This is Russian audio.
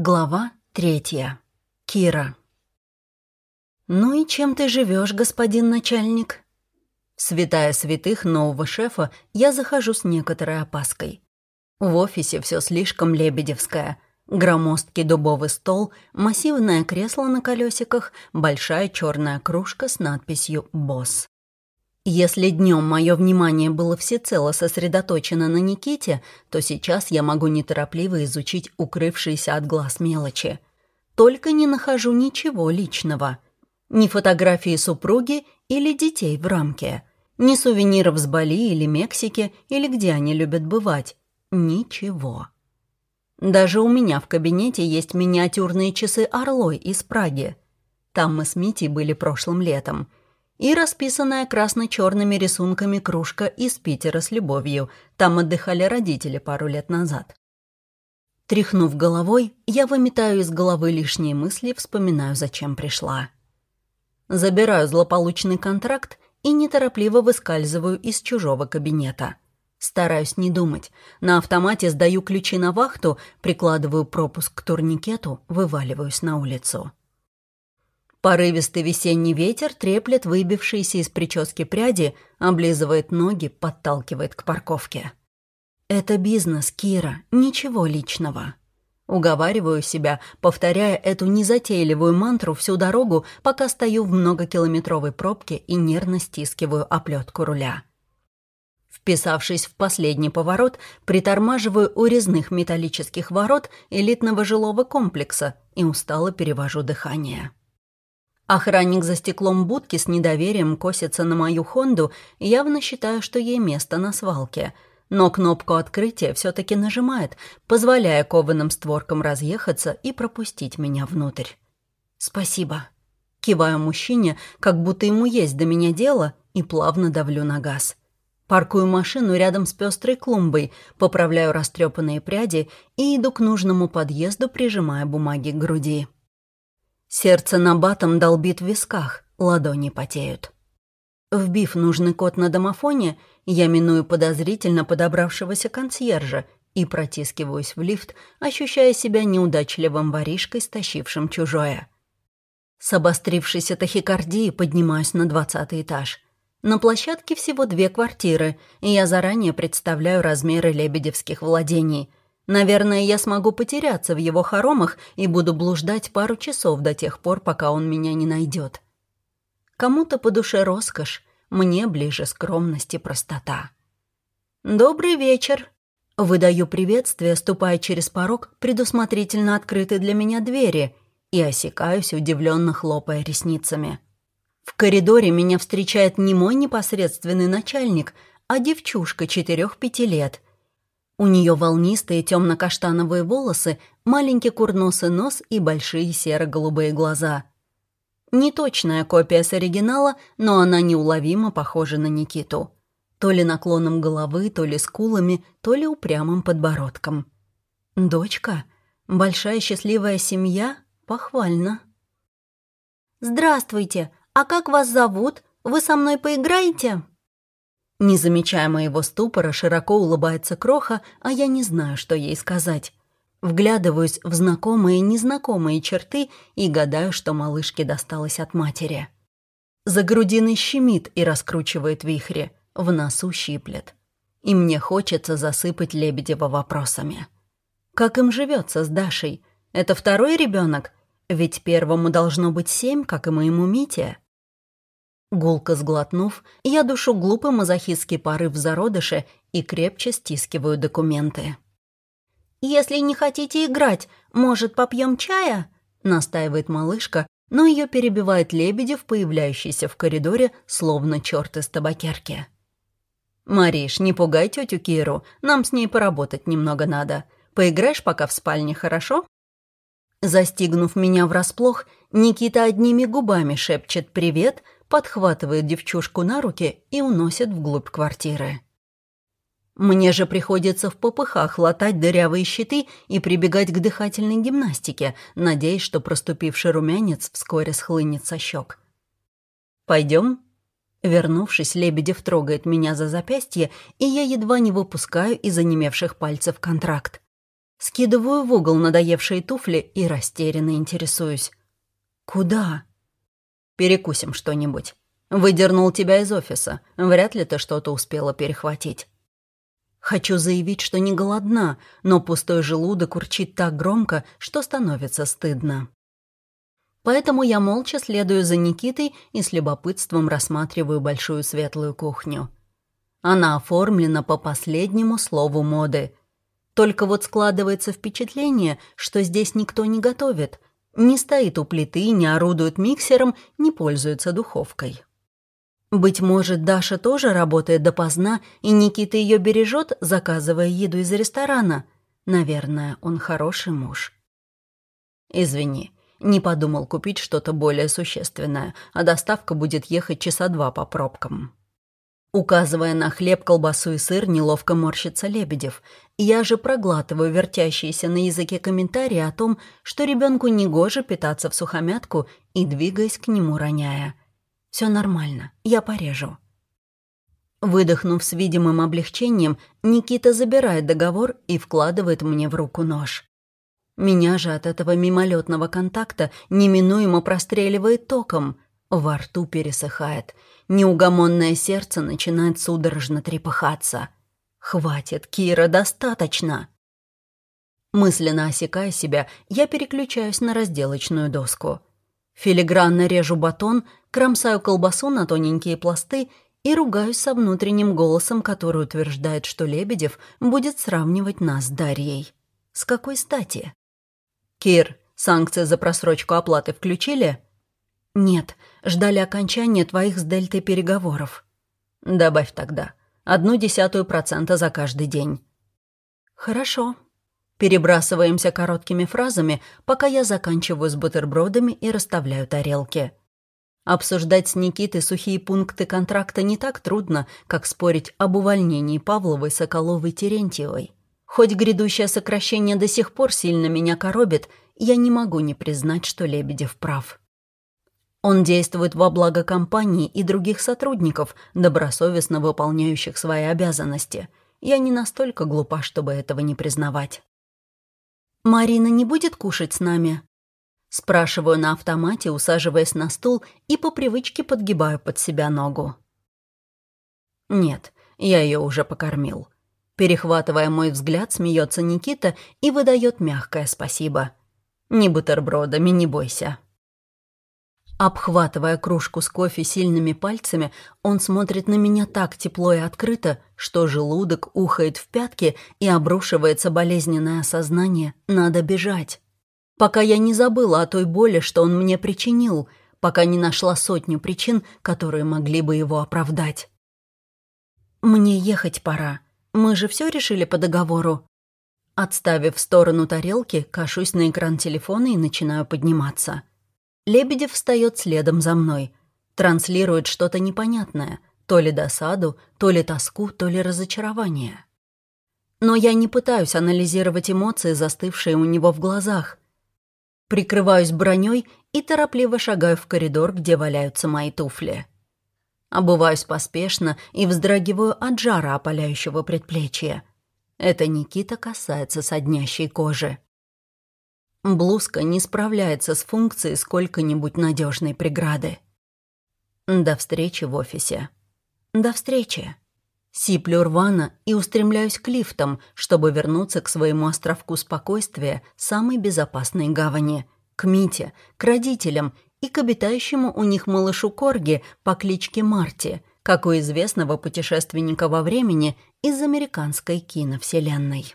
Глава третья. Кира. «Ну и чем ты живешь, господин начальник?» Святая святых нового шефа, я захожу с некоторой опаской. В офисе все слишком лебедевское. Громоздкий дубовый стол, массивное кресло на колесиках, большая черная кружка с надписью «Босс». Если днем мое внимание было всецело сосредоточено на Никите, то сейчас я могу неторопливо изучить укрывшиеся от глаз мелочи. Только не нахожу ничего личного. Ни фотографии супруги или детей в рамке. Ни сувениров с Бали или Мексики, или где они любят бывать. Ничего. Даже у меня в кабинете есть миниатюрные часы «Орлой» из Праги. Там мы с Митей были прошлым летом — и расписанная красно-черными рисунками кружка из Питера с любовью. Там отдыхали родители пару лет назад. Тряхнув головой, я выметаю из головы лишние мысли, вспоминаю, зачем пришла. Забираю злополучный контракт и неторопливо выскальзываю из чужого кабинета. Стараюсь не думать. На автомате сдаю ключи на вахту, прикладываю пропуск к турникету, вываливаюсь на улицу. Порывистый весенний ветер треплет выбившиеся из прически пряди, облизывает ноги, подталкивает к парковке. «Это бизнес, Кира, ничего личного». Уговариваю себя, повторяя эту незатейливую мантру всю дорогу, пока стою в многокилометровой пробке и нервно стискиваю оплетку руля. Вписавшись в последний поворот, притормаживаю у резных металлических ворот элитного жилого комплекса и устало перевожу дыхание. Охранник за стеклом будки с недоверием косится на мою Хонду, явно считая, что ей место на свалке. Но кнопку открытия все таки нажимает, позволяя кованым створкам разъехаться и пропустить меня внутрь. «Спасибо». Киваю мужчине, как будто ему есть до меня дело, и плавно давлю на газ. Паркую машину рядом с пестрой клумбой, поправляю растрепанные пряди и иду к нужному подъезду, прижимая бумаги к груди. Сердце на батом долбит в висках, ладони потеют. Вбив нужный код на домофоне, я миную подозрительно подобравшегося консьержа и протискиваюсь в лифт, ощущая себя неудачливым воришкой, стащившим чужое. С обострившейся тахикардией поднимаюсь на двадцатый этаж. На площадке всего две квартиры, и я заранее представляю размеры лебедевских владений — Наверное, я смогу потеряться в его хоромах и буду блуждать пару часов до тех пор, пока он меня не найдет. Кому-то по душе роскошь, мне ближе скромность и простота. «Добрый вечер!» Выдаю приветствие, ступая через порог предусмотрительно открытой для меня двери и осекаюсь, удивленно хлопая ресницами. В коридоре меня встречает не мой непосредственный начальник, а девчушка четырех-пяти лет — у нее волнистые темно-каштановые волосы, маленький курносый нос и большие серо-голубые глаза. Неточная копия с оригинала, но она неуловимо похожа на Никиту. То ли наклоном головы, то ли скулами, то ли упрямым подбородком. Дочка? Большая счастливая семья? Похвально. «Здравствуйте! А как вас зовут? Вы со мной поиграете?» Не замечая моего ступора, широко улыбается Кроха, а я не знаю, что ей сказать. Вглядываюсь в знакомые и незнакомые черты и гадаю, что малышке досталось от матери. За грудиной щемит и раскручивает вихри, в носу щиплет. И мне хочется засыпать Лебедева вопросами. Как им живется с Дашей? Это второй ребенок? Ведь первому должно быть семь, как и моему Мите. Гулко сглотнув, я душу глупый мазохистский порыв зародыше и крепче стискиваю документы. «Если не хотите играть, может, попьем чая?» — настаивает малышка, но ее перебивает Лебедев, появляющийся в коридоре, словно черт из табакерки. «Мариш, не пугай тетю Киру, нам с ней поработать немного надо. Поиграешь пока в спальне, хорошо?» Застигнув меня врасплох, Никита одними губами шепчет «привет», подхватывает девчушку на руки и уносит вглубь квартиры. Мне же приходится в попыхах латать дырявые щиты и прибегать к дыхательной гимнастике, надеясь, что проступивший румянец вскоре схлынет со щек. «Пойдем?» Вернувшись, Лебедев трогает меня за запястье, и я едва не выпускаю из онемевших пальцев контракт. Скидываю в угол надоевшие туфли и растерянно интересуюсь. «Куда?» «Перекусим что-нибудь. Выдернул тебя из офиса. Вряд ли ты что-то успела перехватить». Хочу заявить, что не голодна, но пустой желудок урчит так громко, что становится стыдно. Поэтому я молча следую за Никитой и с любопытством рассматриваю большую светлую кухню. Она оформлена по последнему слову моды. Только вот складывается впечатление, что здесь никто не готовит, не стоит у плиты, не орудует миксером, не пользуется духовкой. Быть может, Даша тоже работает допоздна, и Никита ее бережет, заказывая еду из ресторана. Наверное, он хороший муж. Извини, не подумал купить что-то более существенное, а доставка будет ехать часа два по пробкам. Указывая на хлеб, колбасу и сыр, неловко морщится Лебедев. Я же проглатываю вертящиеся на языке комментарии о том, что ребенку негоже питаться в сухомятку и двигаясь к нему роняя – все нормально, я порежу». Выдохнув с видимым облегчением, Никита забирает договор и вкладывает мне в руку нож. Меня же от этого мимолетного контакта неминуемо простреливает током. Во рту пересыхает. Неугомонное сердце начинает судорожно трепыхаться. «Хватит, Кира, достаточно!» Мысленно осекая себя, я переключаюсь на разделочную доску. Филигранно режу батон, кромсаю колбасу на тоненькие пласты и ругаюсь со внутренним голосом, который утверждает, что Лебедев будет сравнивать нас с Дарьей. С какой стати? «Кир, санкции за просрочку оплаты включили?» «Нет, ждали окончания твоих с Дельтой переговоров». «Добавь тогда. Одну десятую процента за каждый день». «Хорошо», Перебрасываемся короткими фразами, пока я заканчиваю с бутербродами и расставляю тарелки. Обсуждать с Никитой сухие пункты контракта не так трудно, как спорить об увольнении Павловой, Соколовой, Терентьевой. Хоть грядущее сокращение до сих пор сильно меня коробит, я не могу не признать, что Лебедев прав. Он действует во благо компании и других сотрудников, добросовестно выполняющих свои обязанности. Я не настолько глупа, чтобы этого не признавать. «Марина не будет кушать с нами?» Спрашиваю на автомате, усаживаясь на стул и по привычке подгибаю под себя ногу. «Нет, я ее уже покормил». Перехватывая мой взгляд, смеется Никита и выдает мягкое спасибо. «Не бутербродами, не бойся». Обхватывая кружку с кофе сильными пальцами, он смотрит на меня так тепло и открыто, что желудок ухает в пятки и обрушивается болезненное осознание «надо бежать». Пока я не забыла о той боли, что он мне причинил, пока не нашла сотню причин, которые могли бы его оправдать. «Мне ехать пора. Мы же все решили по договору». Отставив в сторону тарелки, кашусь на экран телефона и начинаю подниматься. Лебедев встает следом за мной. Транслирует что-то непонятное. То ли досаду, то ли тоску, то ли разочарование. Но я не пытаюсь анализировать эмоции, застывшие у него в глазах. Прикрываюсь броней и торопливо шагаю в коридор, где валяются мои туфли. Обуваюсь поспешно и вздрагиваю от жара, опаляющего предплечья. Это Никита касается соднящей кожи. Блузка не справляется с функцией сколько-нибудь надежной преграды. До встречи в офисе. До встречи. Сиплю рвано и устремляюсь к лифтам, чтобы вернуться к своему островку спокойствия, самой безопасной гавани, к Мите, к родителям и к обитающему у них малышу Корги по кличке Марти, как у известного путешественника во времени из американской киновселенной.